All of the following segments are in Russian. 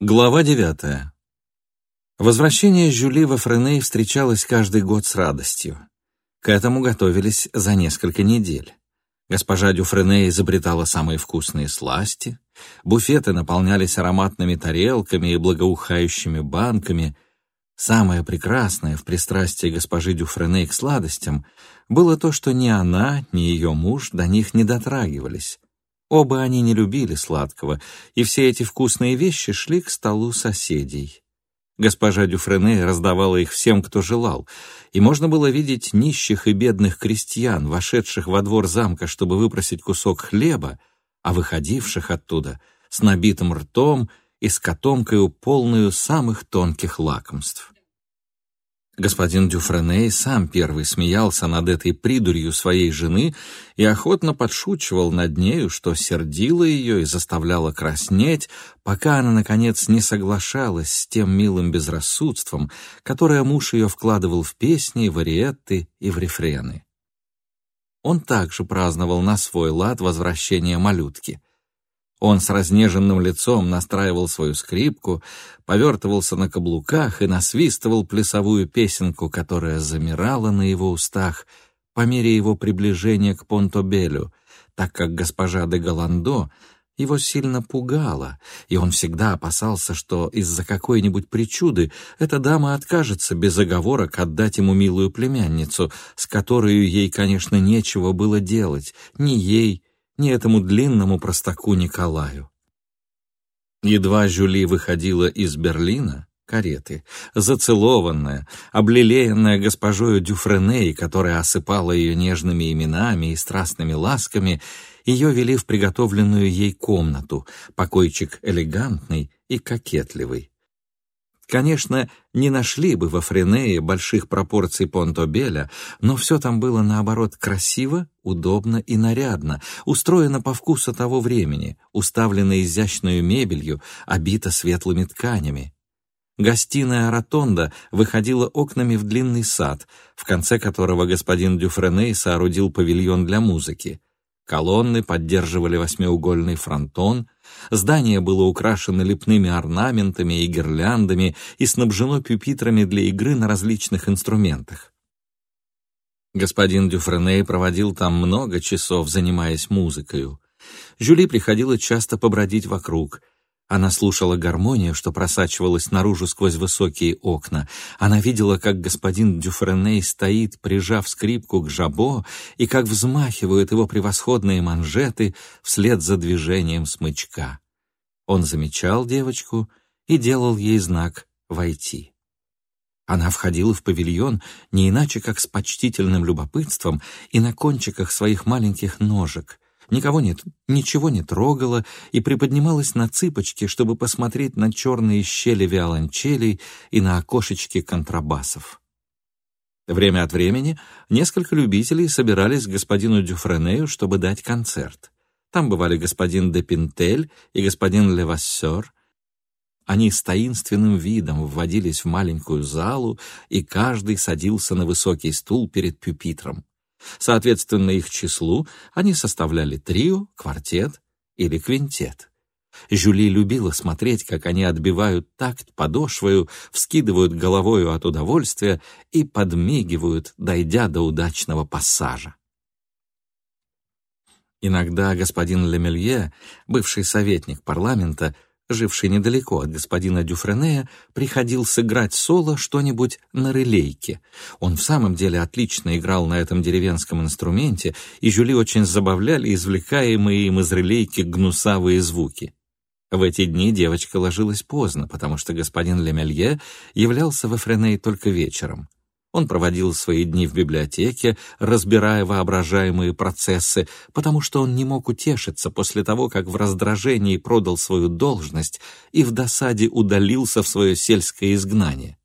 Глава девятая. Возвращение Жюли во Френей встречалось каждый год с радостью. К этому готовились за несколько недель. Госпожа Дюфрене изобретала самые вкусные сласти, буфеты наполнялись ароматными тарелками и благоухающими банками. Самое прекрасное в пристрастии госпожи Дюфрене к сладостям было то, что ни она, ни ее муж до них не дотрагивались. Оба они не любили сладкого, и все эти вкусные вещи шли к столу соседей. Госпожа Дюфрене раздавала их всем, кто желал, и можно было видеть нищих и бедных крестьян, вошедших во двор замка, чтобы выпросить кусок хлеба, а выходивших оттуда с набитым ртом и с котомкою полную самых тонких лакомств. Господин Дюфрене сам первый смеялся над этой придурью своей жены и охотно подшучивал над нею, что сердило ее и заставляло краснеть, пока она, наконец, не соглашалась с тем милым безрассудством, которое муж ее вкладывал в песни, в ариетты и в рефрены. Он также праздновал на свой лад возвращение малютки — он с разнеженным лицом настраивал свою скрипку, повертывался на каблуках и насвистывал плясовую песенку, которая замирала на его устах по мере его приближения к Понтобелю, так как госпожа де Голландо его сильно пугала, и он всегда опасался, что из-за какой-нибудь причуды эта дама откажется без оговорок отдать ему милую племянницу, с которой ей, конечно, нечего было делать, ни ей, ни этому длинному простаку Николаю. Едва Жюли выходила из Берлина, кареты, зацелованная, облелеянная госпожою Дюфреней, которая осыпала ее нежными именами и страстными ласками, ее вели в приготовленную ей комнату, покойчик элегантный и кокетливый. Конечно, не нашли бы во Френее больших пропорций Понтобеля, но все там было, наоборот, красиво, удобно и нарядно, устроено по вкусу того времени, уставлено изящной мебелью, обито светлыми тканями. Гостиная ротонда выходила окнами в длинный сад, в конце которого господин Дюфреней соорудил павильон для музыки. Колонны поддерживали восьмиугольный фронтон, здание было украшено лепными орнаментами и гирляндами и снабжено пюпитрами для игры на различных инструментах. Господин Дюфреней проводил там много часов, занимаясь музыкой. Жюли приходило часто побродить вокруг — она слушала гармонию, что просачивалась наружу сквозь высокие окна. Она видела, как господин Дюфреней стоит, прижав скрипку к жабо, и как взмахивают его превосходные манжеты вслед за движением смычка. Он замечал девочку и делал ей знак «войти». Она входила в павильон не иначе, как с почтительным любопытством и на кончиках своих маленьких ножек — никого нет, ничего не трогала и приподнималась на цыпочки, чтобы посмотреть на черные щели виолончелей и на окошечки контрабасов. Время от времени несколько любителей собирались к господину Дюфренею, чтобы дать концерт. Там бывали господин де Пинтель и господин Левассер. Они с таинственным видом вводились в маленькую залу, и каждый садился на высокий стул перед пюпитром. Соответственно их числу они составляли трио, квартет или квинтет. Жюли любила смотреть, как они отбивают такт подошвою, вскидывают головою от удовольствия и подмигивают, дойдя до удачного пассажа. Иногда господин Лемелье, бывший советник парламента, живший недалеко от господина Дюфренея, приходил сыграть соло что-нибудь на релейке. Он в самом деле отлично играл на этом деревенском инструменте, и Жюли очень забавляли извлекаемые им из релейки гнусавые звуки. В эти дни девочка ложилась поздно, потому что господин Лемелье являлся во Френей только вечером. Он проводил свои дни в библиотеке, разбирая воображаемые процессы, потому что он не мог утешиться после того, как в раздражении продал свою должность и в досаде удалился в свое сельское изгнание.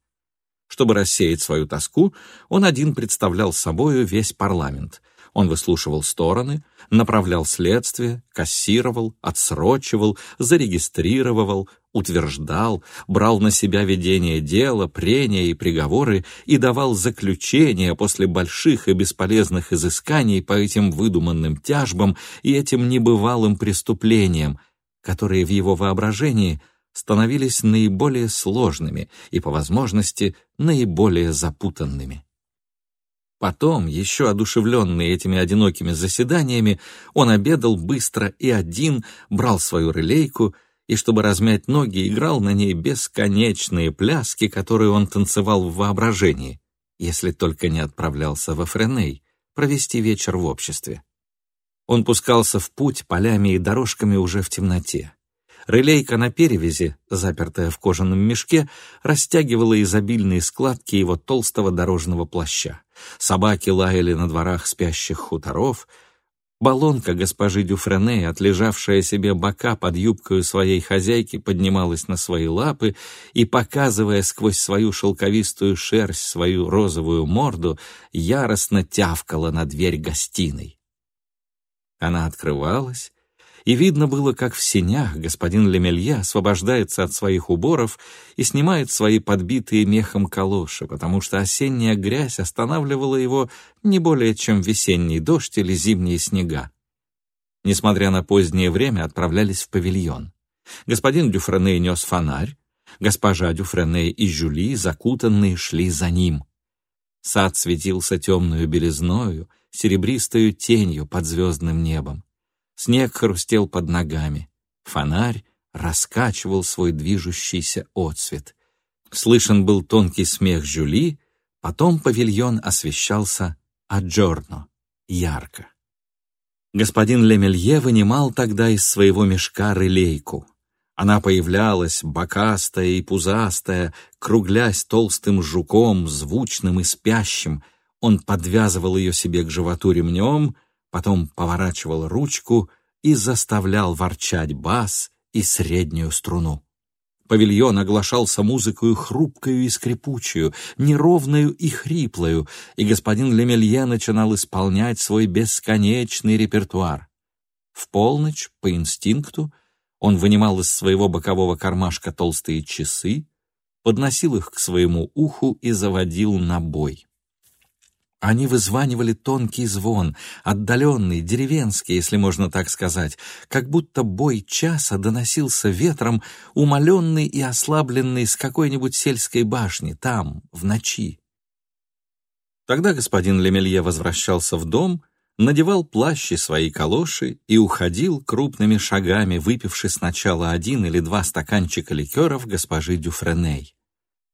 Чтобы рассеять свою тоску, он один представлял собою весь парламент — он выслушивал стороны, направлял следствие, кассировал, отсрочивал, зарегистрировал, утверждал, брал на себя ведение дела, прения и приговоры и давал заключения после больших и бесполезных изысканий по этим выдуманным тяжбам и этим небывалым преступлениям, которые в его воображении становились наиболее сложными и, по возможности, наиболее запутанными. Потом, еще одушевленный этими одинокими заседаниями, он обедал быстро и один, брал свою релейку и, чтобы размять ноги, играл на ней бесконечные пляски, которые он танцевал в воображении, если только не отправлялся во Френей провести вечер в обществе. Он пускался в путь полями и дорожками уже в темноте. Релейка на перевязи, запертая в кожаном мешке, растягивала изобильные складки его толстого дорожного плаща. Собаки лаяли на дворах спящих хуторов. Баллонка госпожи Дюфрене, отлежавшая себе бока под юбкою своей хозяйки, поднималась на свои лапы и, показывая сквозь свою шелковистую шерсть свою розовую морду, яростно тявкала на дверь гостиной. Она открывалась, и видно было, как в сенях господин Лемелье освобождается от своих уборов и снимает свои подбитые мехом калоши, потому что осенняя грязь останавливала его не более, чем весенний дождь или зимние снега. Несмотря на позднее время, отправлялись в павильон. Господин Дюфрене нес фонарь, госпожа Дюфрене и Жюли, закутанные, шли за ним. Сад светился темную белизною, серебристою тенью под звездным небом. Снег хрустел под ногами. Фонарь раскачивал свой движущийся отсвет. Слышен был тонкий смех Жюли, потом павильон освещался аджорно, ярко. Господин Лемелье вынимал тогда из своего мешка рылейку. Она появлялась, бокастая и пузастая, круглясь толстым жуком, звучным и спящим. Он подвязывал ее себе к животу ремнем — потом поворачивал ручку и заставлял ворчать бас и среднюю струну. Павильон оглашался музыкою хрупкою и скрипучую, неровную и хриплою, и господин Лемелье начинал исполнять свой бесконечный репертуар. В полночь, по инстинкту, он вынимал из своего бокового кармашка толстые часы, подносил их к своему уху и заводил на бой. Они вызванивали тонкий звон, отдаленный, деревенский, если можно так сказать, как будто бой часа доносился ветром, умоленный и ослабленный с какой-нибудь сельской башни, там, в ночи. Тогда господин Лемелье возвращался в дом, надевал плащ и свои калоши и уходил крупными шагами, выпивши сначала один или два стаканчика ликеров госпожи Дюфреней.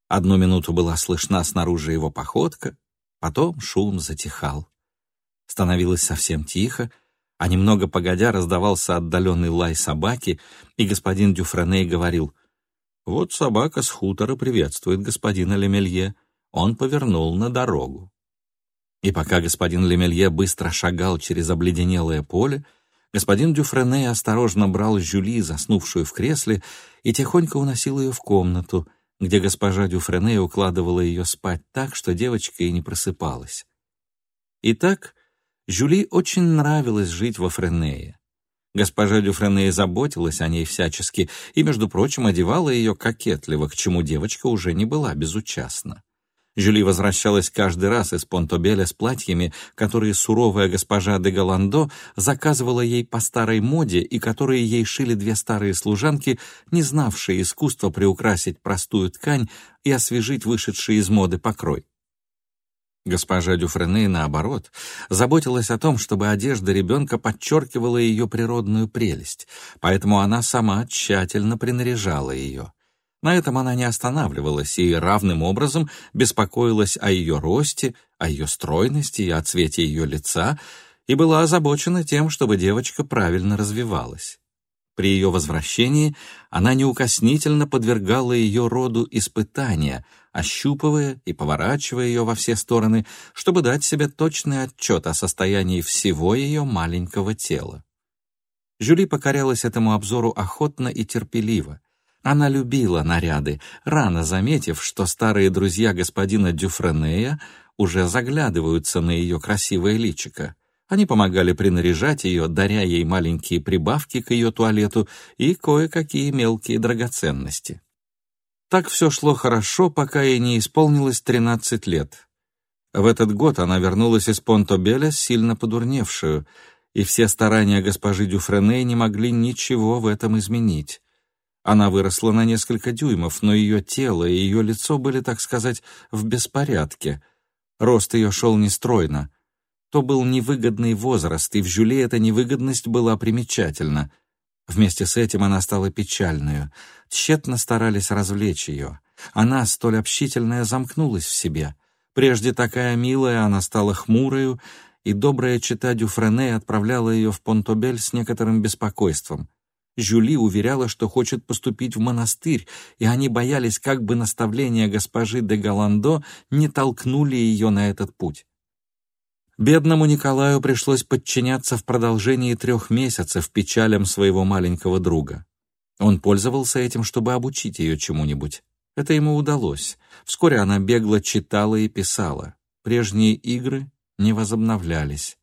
Одну минуту была слышна снаружи его походка, Потом шум затихал. Становилось совсем тихо, а немного погодя раздавался отдаленный лай собаки, и господин Дюфреней говорил, «Вот собака с хутора приветствует господина Лемелье. Он повернул на дорогу». И пока господин Лемелье быстро шагал через обледенелое поле, господин Дюфрене осторожно брал Жюли, заснувшую в кресле, и тихонько уносил ее в комнату — где госпожа Дюфрене укладывала ее спать так, что девочка и не просыпалась. Итак, Жюли очень нравилось жить во Френее. Госпожа Дюфрене заботилась о ней всячески и, между прочим, одевала ее кокетливо, к чему девочка уже не была безучастна. Жюли возвращалась каждый раз из Понтобеля с платьями, которые суровая госпожа де Галандо заказывала ей по старой моде и которые ей шили две старые служанки, не знавшие искусства приукрасить простую ткань и освежить вышедший из моды покрой. Госпожа Дюфрене, наоборот, заботилась о том, чтобы одежда ребенка подчеркивала ее природную прелесть, поэтому она сама тщательно принаряжала ее. На этом она не останавливалась и равным образом беспокоилась о ее росте, о ее стройности и о цвете ее лица, и была озабочена тем, чтобы девочка правильно развивалась. При ее возвращении она неукоснительно подвергала ее роду испытания, ощупывая и поворачивая ее во все стороны, чтобы дать себе точный отчет о состоянии всего ее маленького тела. Жюли покорялась этому обзору охотно и терпеливо, она любила наряды, рано заметив, что старые друзья господина Дюфренея уже заглядываются на ее красивое личико. Они помогали принаряжать ее, даря ей маленькие прибавки к ее туалету и кое-какие мелкие драгоценности. Так все шло хорошо, пока ей не исполнилось 13 лет. В этот год она вернулась из Понтобеля сильно подурневшую, и все старания госпожи Дюфрене не могли ничего в этом изменить. Она выросла на несколько дюймов, но ее тело и ее лицо были, так сказать, в беспорядке. Рост ее шел нестройно. То был невыгодный возраст, и в Жюле эта невыгодность была примечательна. Вместе с этим она стала печальную. Тщетно старались развлечь ее. Она, столь общительная, замкнулась в себе. Прежде такая милая, она стала хмурою, и добрая чита Дюфрене отправляла ее в Понтобель с некоторым беспокойством. Жюли уверяла, что хочет поступить в монастырь, и они боялись, как бы наставления госпожи де Галандо не толкнули ее на этот путь. Бедному Николаю пришлось подчиняться в продолжении трех месяцев печалям своего маленького друга. Он пользовался этим, чтобы обучить ее чему-нибудь. Это ему удалось. Вскоре она бегло читала и писала. Прежние игры не возобновлялись.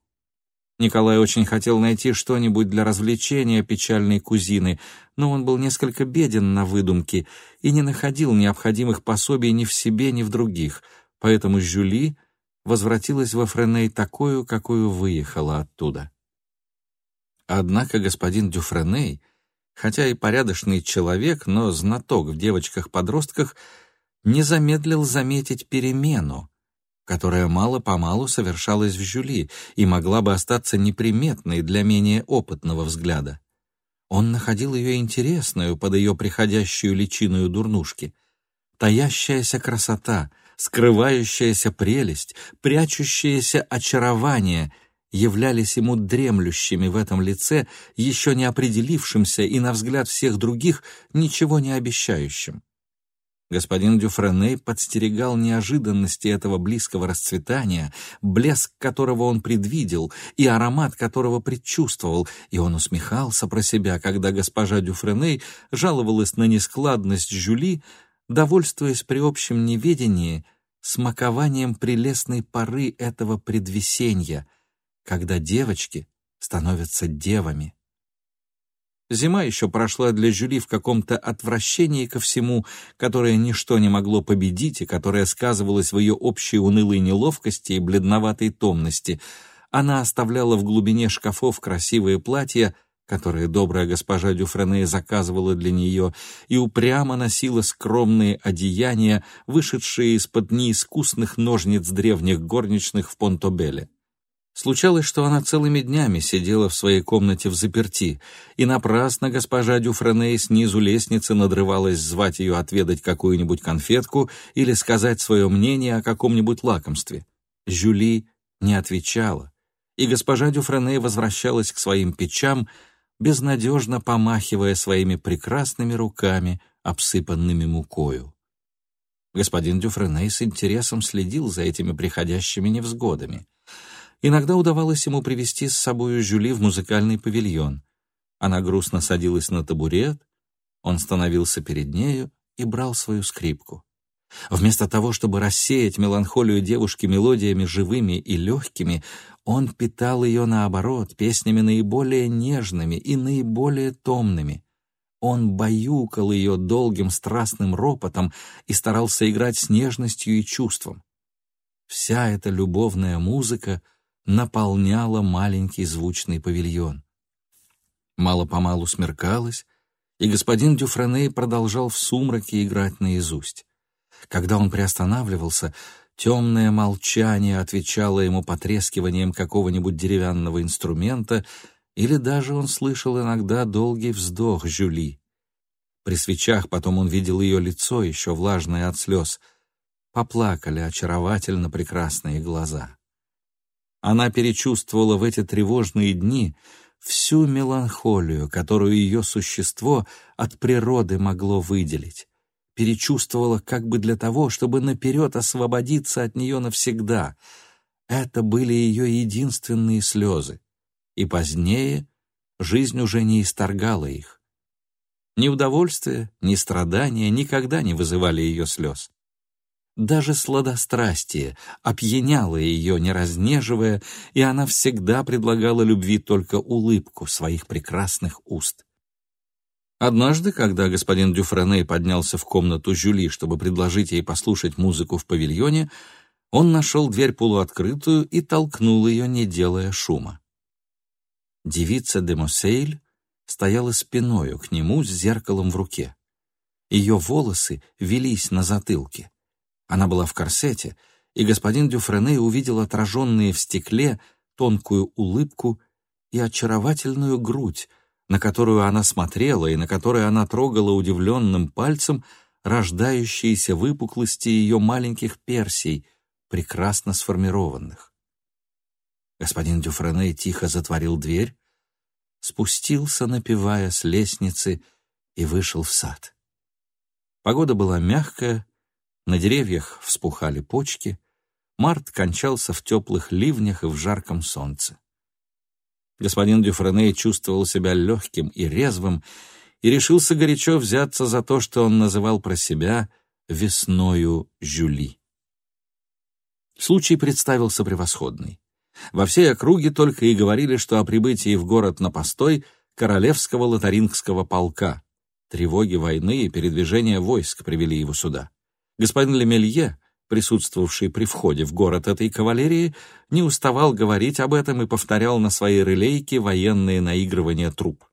Николай очень хотел найти что-нибудь для развлечения печальной кузины, но он был несколько беден на выдумки и не находил необходимых пособий ни в себе, ни в других, поэтому Жюли возвратилась во Френей такую, какую выехала оттуда. Однако господин Дюфреней, хотя и порядочный человек, но знаток в девочках-подростках, не замедлил заметить перемену, которая мало-помалу совершалась в Жюли и могла бы остаться неприметной для менее опытного взгляда. Он находил ее интересную под ее приходящую личиную дурнушки. Таящаяся красота, скрывающаяся прелесть, прячущееся очарование являлись ему дремлющими в этом лице, еще не определившимся и, на взгляд всех других, ничего не обещающим. Господин Дюфреней подстерегал неожиданности этого близкого расцветания, блеск которого он предвидел и аромат которого предчувствовал, и он усмехался про себя, когда госпожа Дюфреней жаловалась на нескладность Жюли, довольствуясь при общем неведении смакованием прелестной поры этого предвесенья, когда девочки становятся девами. Зима еще прошла для Жюли в каком-то отвращении ко всему, которое ничто не могло победить и которое сказывалось в ее общей унылой неловкости и бледноватой томности. Она оставляла в глубине шкафов красивые платья, которые добрая госпожа Дюфрене заказывала для нее, и упрямо носила скромные одеяния, вышедшие из-под неискусных ножниц древних горничных в Понтобеле. Случалось, что она целыми днями сидела в своей комнате в заперти, и напрасно госпожа Дюфрене снизу лестницы надрывалась звать ее отведать какую-нибудь конфетку или сказать свое мнение о каком-нибудь лакомстве. Жюли не отвечала, и госпожа Дюфрене возвращалась к своим печам, безнадежно помахивая своими прекрасными руками, обсыпанными мукою. Господин Дюфрене с интересом следил за этими приходящими невзгодами — Иногда удавалось ему привести с собой Жюли в музыкальный павильон. Она грустно садилась на табурет, он становился перед нею и брал свою скрипку. Вместо того, чтобы рассеять меланхолию девушки мелодиями живыми и легкими, он питал ее, наоборот, песнями наиболее нежными и наиболее томными. Он баюкал ее долгим страстным ропотом и старался играть с нежностью и чувством. Вся эта любовная музыка — наполняла маленький звучный павильон. Мало-помалу смеркалось, и господин Дюфрене продолжал в сумраке играть наизусть. Когда он приостанавливался, темное молчание отвечало ему потрескиванием какого-нибудь деревянного инструмента, или даже он слышал иногда долгий вздох Жюли. При свечах потом он видел ее лицо, еще влажное от слез. Поплакали очаровательно прекрасные глаза. Она перечувствовала в эти тревожные дни всю меланхолию, которую ее существо от природы могло выделить. Перечувствовала как бы для того, чтобы наперед освободиться от нее навсегда. Это были ее единственные слезы. И позднее жизнь уже не исторгала их. Ни удовольствие, ни страдания никогда не вызывали ее слез. Даже сладострастие опьяняло ее, не разнеживая, и она всегда предлагала любви только улыбку своих прекрасных уст. Однажды, когда господин Дюфрене поднялся в комнату Жюли, чтобы предложить ей послушать музыку в павильоне, он нашел дверь полуоткрытую и толкнул ее, не делая шума. Девица де Мосейль стояла спиною к нему с зеркалом в руке. Ее волосы велись на затылке. Она была в корсете, и господин Дюфрене увидел отраженные в стекле тонкую улыбку и очаровательную грудь, на которую она смотрела и на которой она трогала удивленным пальцем рождающиеся выпуклости ее маленьких персий, прекрасно сформированных. Господин Дюфрене тихо затворил дверь, спустился, напевая с лестницы, и вышел в сад. Погода была мягкая, на деревьях вспухали почки, март кончался в теплых ливнях и в жарком солнце. Господин Дюфрене чувствовал себя легким и резвым и решился горячо взяться за то, что он называл про себя «весною Жюли». Случай представился превосходный. Во всей округе только и говорили, что о прибытии в город на постой королевского лотарингского полка. Тревоги войны и передвижения войск привели его сюда. Господин Лемелье, присутствовавший при входе в город этой кавалерии, не уставал говорить об этом и повторял на своей релейке военные наигрывания труп.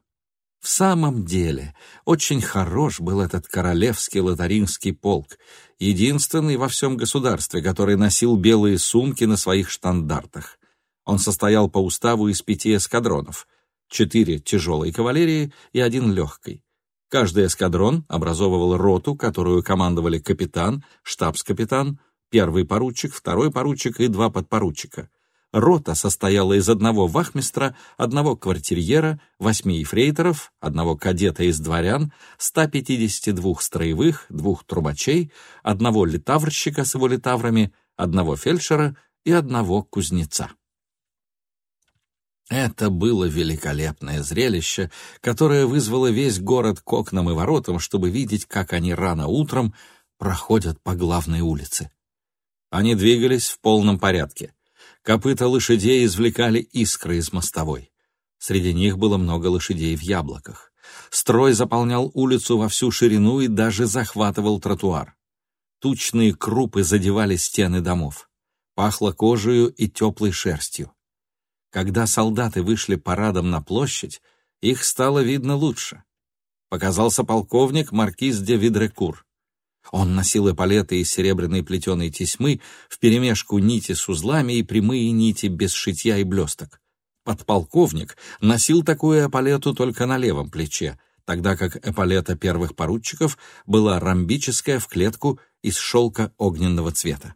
В самом деле, очень хорош был этот королевский лотаринский полк, единственный во всем государстве, который носил белые сумки на своих штандартах. Он состоял по уставу из пяти эскадронов, четыре тяжелой кавалерии и один легкой. Каждый эскадрон образовывал роту, которую командовали капитан, штабс-капитан, первый поручик, второй поручик и два подпоручика. Рота состояла из одного вахмистра, одного квартирьера, восьми ефрейторов, одного кадета из дворян, 152 строевых, двух трубачей, одного литаврщика с его литаврами, одного фельдшера и одного кузнеца. Это было великолепное зрелище, которое вызвало весь город к окнам и воротам, чтобы видеть, как они рано утром проходят по главной улице. Они двигались в полном порядке. Копыта лошадей извлекали искры из мостовой. Среди них было много лошадей в яблоках. Строй заполнял улицу во всю ширину и даже захватывал тротуар. Тучные крупы задевали стены домов. Пахло кожею и теплой шерстью. Когда солдаты вышли парадом на площадь, их стало видно лучше. Показался полковник маркиз де Видрекур. Он носил эполеты из серебряной плетеной тесьмы вперемешку нити с узлами и прямые нити без шитья и блесток. Подполковник носил такую эполету только на левом плече, тогда как эполета первых поручиков была ромбическая в клетку из шелка огненного цвета.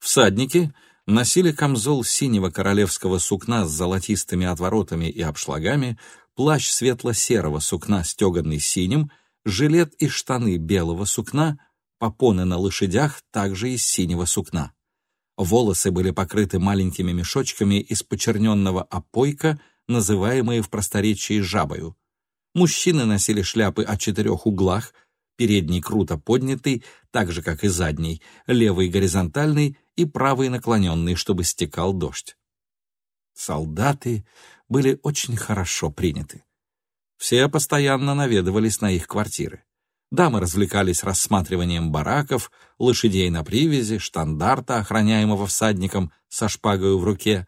Всадники носили камзол синего королевского сукна с золотистыми отворотами и обшлагами, плащ светло-серого сукна, стеганный синим, жилет и штаны белого сукна, попоны на лошадях также из синего сукна. Волосы были покрыты маленькими мешочками из почерненного опойка, называемые в просторечии жабою. Мужчины носили шляпы о четырех углах, передний круто поднятый, так же, как и задний, левый горизонтальный и правый наклоненный, чтобы стекал дождь. Солдаты были очень хорошо приняты. Все постоянно наведывались на их квартиры. Дамы развлекались рассматриванием бараков, лошадей на привязи, штандарта, охраняемого всадником со шпагой в руке.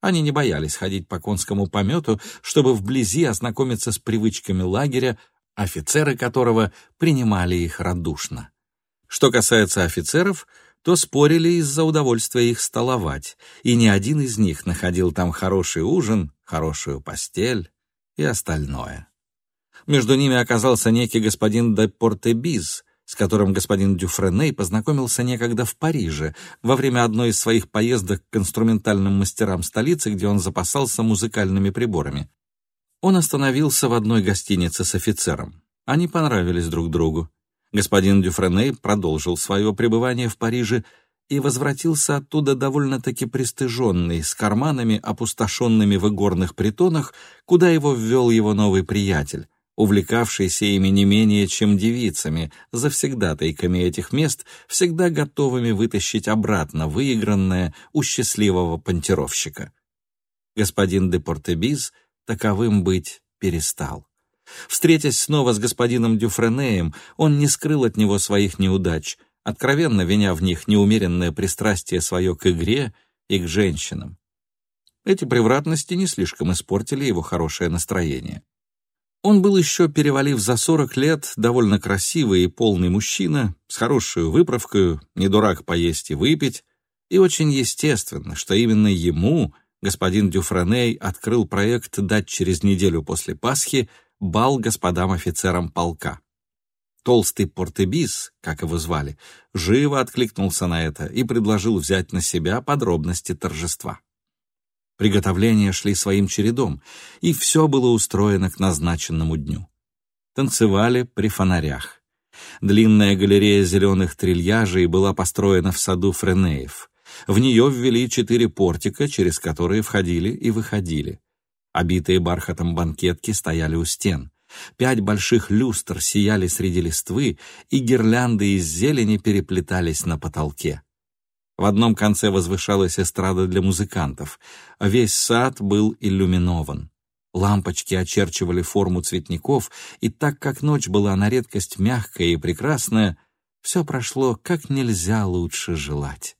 Они не боялись ходить по конскому помету, чтобы вблизи ознакомиться с привычками лагеря, офицеры которого принимали их радушно. Что касается офицеров, то спорили из-за удовольствия их столовать, и ни один из них находил там хороший ужин, хорошую постель и остальное. Между ними оказался некий господин де Портебиз, с которым господин Дюфреней познакомился некогда в Париже во время одной из своих поездок к инструментальным мастерам столицы, где он запасался музыкальными приборами. Он остановился в одной гостинице с офицером. Они понравились друг другу. Господин Дюфрене продолжил свое пребывание в Париже и возвратился оттуда довольно-таки пристыженный, с карманами, опустошенными в игорных притонах, куда его ввел его новый приятель, увлекавшийся ими не менее, чем девицами, завсегдатайками этих мест, всегда готовыми вытащить обратно выигранное у счастливого понтировщика. Господин де Портебиз таковым быть перестал. Встретясь снова с господином Дюфренеем, он не скрыл от него своих неудач, откровенно виня в них неумеренное пристрастие свое к игре и к женщинам. Эти превратности не слишком испортили его хорошее настроение. Он был еще, перевалив за сорок лет, довольно красивый и полный мужчина, с хорошей выправкой, не дурак поесть и выпить, и очень естественно, что именно ему господин Дюфреней открыл проект дать через неделю после Пасхи бал господам офицерам полка. Толстый Портебис, как его звали, живо откликнулся на это и предложил взять на себя подробности торжества. Приготовления шли своим чередом, и все было устроено к назначенному дню. Танцевали при фонарях. Длинная галерея зеленых трильяжей была построена в саду Френеев. В нее ввели четыре портика, через которые входили и выходили. Обитые бархатом банкетки стояли у стен. Пять больших люстр сияли среди листвы, и гирлянды из зелени переплетались на потолке. В одном конце возвышалась эстрада для музыкантов. Весь сад был иллюминован. Лампочки очерчивали форму цветников, и так как ночь была на редкость мягкая и прекрасная, все прошло как нельзя лучше желать.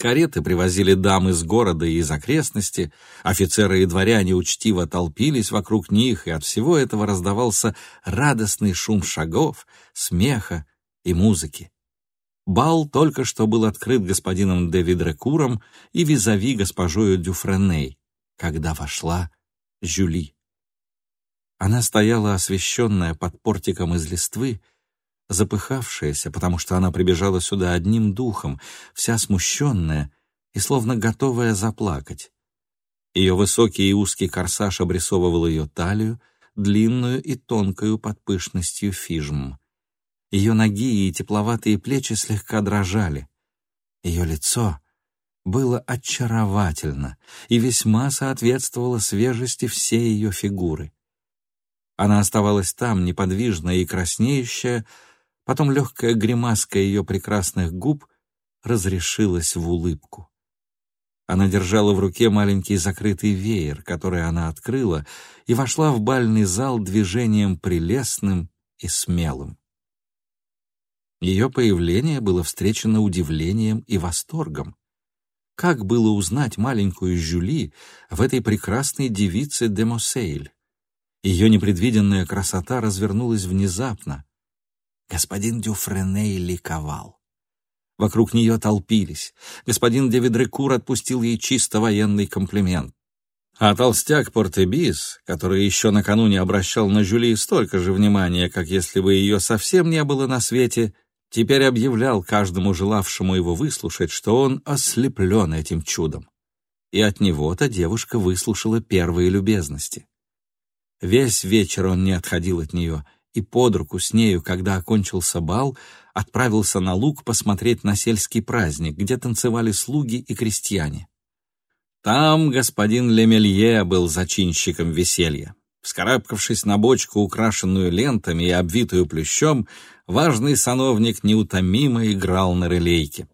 Кареты привозили дам из города и из окрестности, офицеры и дворяне учтиво толпились вокруг них, и от всего этого раздавался радостный шум шагов, смеха и музыки. Бал только что был открыт господином де Видрекуром и визави госпожою Дюфреней, когда вошла Жюли. Она стояла освещенная под портиком из листвы, запыхавшаяся, потому что она прибежала сюда одним духом, вся смущенная и словно готовая заплакать. Ее высокий и узкий корсаж обрисовывал ее талию, длинную и тонкую под пышностью фижм. Ее ноги и тепловатые плечи слегка дрожали. Ее лицо было очаровательно и весьма соответствовало свежести всей ее фигуры. Она оставалась там, неподвижная и краснеющая, Потом легкая гримаска ее прекрасных губ разрешилась в улыбку. Она держала в руке маленький закрытый веер, который она открыла, и вошла в бальный зал движением прелестным и смелым. Ее появление было встречено удивлением и восторгом. Как было узнать маленькую Жюли в этой прекрасной девице де Мосейль? Ее непредвиденная красота развернулась внезапно, Господин Дюфреней ликовал. Вокруг нее толпились. Господин Девидрекур отпустил ей чисто военный комплимент. А толстяк Портебис, который еще накануне обращал на Жюли столько же внимания, как если бы ее совсем не было на свете, теперь объявлял каждому желавшему его выслушать, что он ослеплен этим чудом. И от него-то девушка выслушала первые любезности. Весь вечер он не отходил от нее — и под руку с нею, когда окончился бал, отправился на луг посмотреть на сельский праздник, где танцевали слуги и крестьяне. Там господин Лемелье был зачинщиком веселья. Вскарабкавшись на бочку, украшенную лентами и обвитую плющом, важный сановник неутомимо играл на релейке.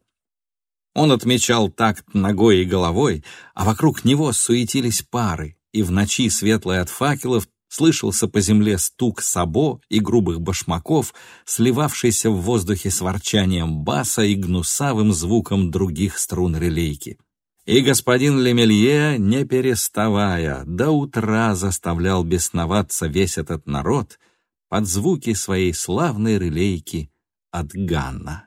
Он отмечал такт ногой и головой, а вокруг него суетились пары, и в ночи, светлой от факелов, Слышался по земле стук сабо и грубых башмаков, сливавшийся в воздухе с ворчанием баса и гнусавым звуком других струн релейки. И господин Лемелье, не переставая, до утра заставлял бесноваться весь этот народ под звуки своей славной релейки от Ганна.